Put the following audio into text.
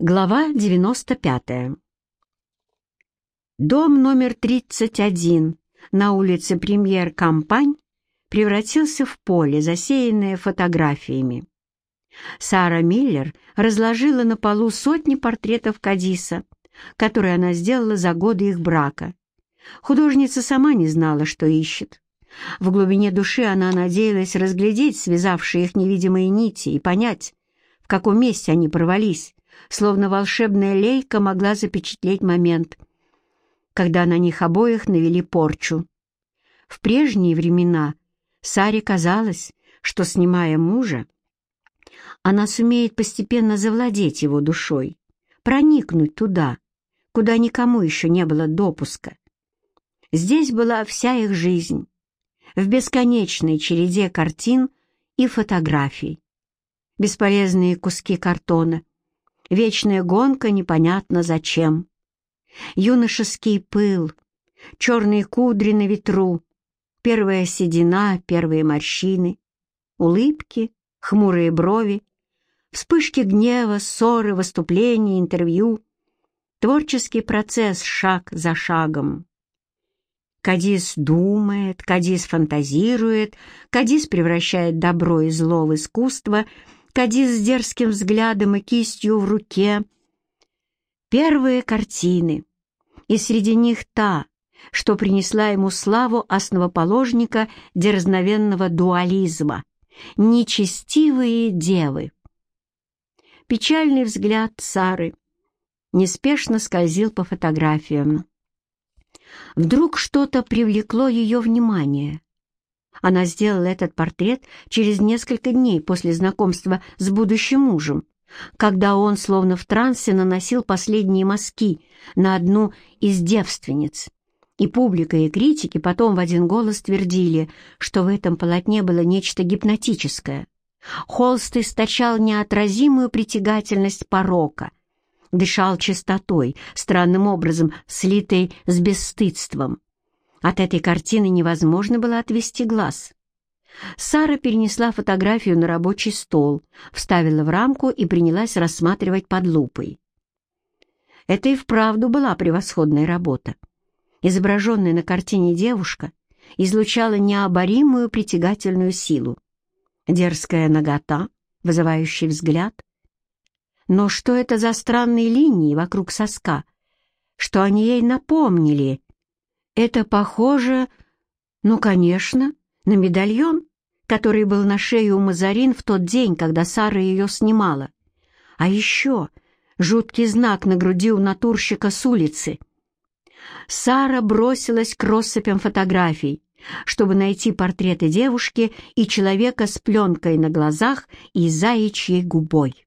Глава 95. Дом номер 31 на улице Премьер-Кампань превратился в поле, засеянное фотографиями. Сара Миллер разложила на полу сотни портретов Кадиса, которые она сделала за годы их брака. Художница сама не знала, что ищет. В глубине души она надеялась разглядеть связавшие их невидимые нити и понять, в каком месте они порвались, словно волшебная лейка могла запечатлеть момент, когда на них обоих навели порчу. В прежние времена Саре казалось, что, снимая мужа, она сумеет постепенно завладеть его душой, проникнуть туда, куда никому еще не было допуска. Здесь была вся их жизнь, в бесконечной череде картин и фотографий. Бесполезные куски картона — Вечная гонка непонятно зачем. Юношеский пыл, черные кудри на ветру, первая седина, первые морщины, улыбки, хмурые брови, вспышки гнева, ссоры, выступления, интервью, творческий процесс шаг за шагом. Кадис думает, Кадис фантазирует, Кадис превращает добро и зло в искусство — Кадис с дерзким взглядом и кистью в руке. Первые картины, и среди них та, что принесла ему славу основоположника дерзновенного дуализма — нечестивые девы. Печальный взгляд Сары неспешно скользил по фотографиям. Вдруг что-то привлекло ее внимание. Она сделала этот портрет через несколько дней после знакомства с будущим мужем, когда он, словно в трансе, наносил последние мазки на одну из девственниц. И публика, и критики потом в один голос твердили, что в этом полотне было нечто гипнотическое. Холст источал неотразимую притягательность порока, дышал чистотой, странным образом слитой с бесстыдством. От этой картины невозможно было отвести глаз. Сара перенесла фотографию на рабочий стол, вставила в рамку и принялась рассматривать под лупой. Это и вправду была превосходная работа. Изображенная на картине девушка излучала необоримую притягательную силу. Дерзкая нагота, вызывающий взгляд. Но что это за странные линии вокруг соска? Что они ей напомнили? Это похоже, ну, конечно, на медальон, который был на шее у Мазарин в тот день, когда Сара ее снимала. А еще жуткий знак на груди у натурщика с улицы. Сара бросилась к россыпям фотографий, чтобы найти портреты девушки и человека с пленкой на глазах и заячьей губой.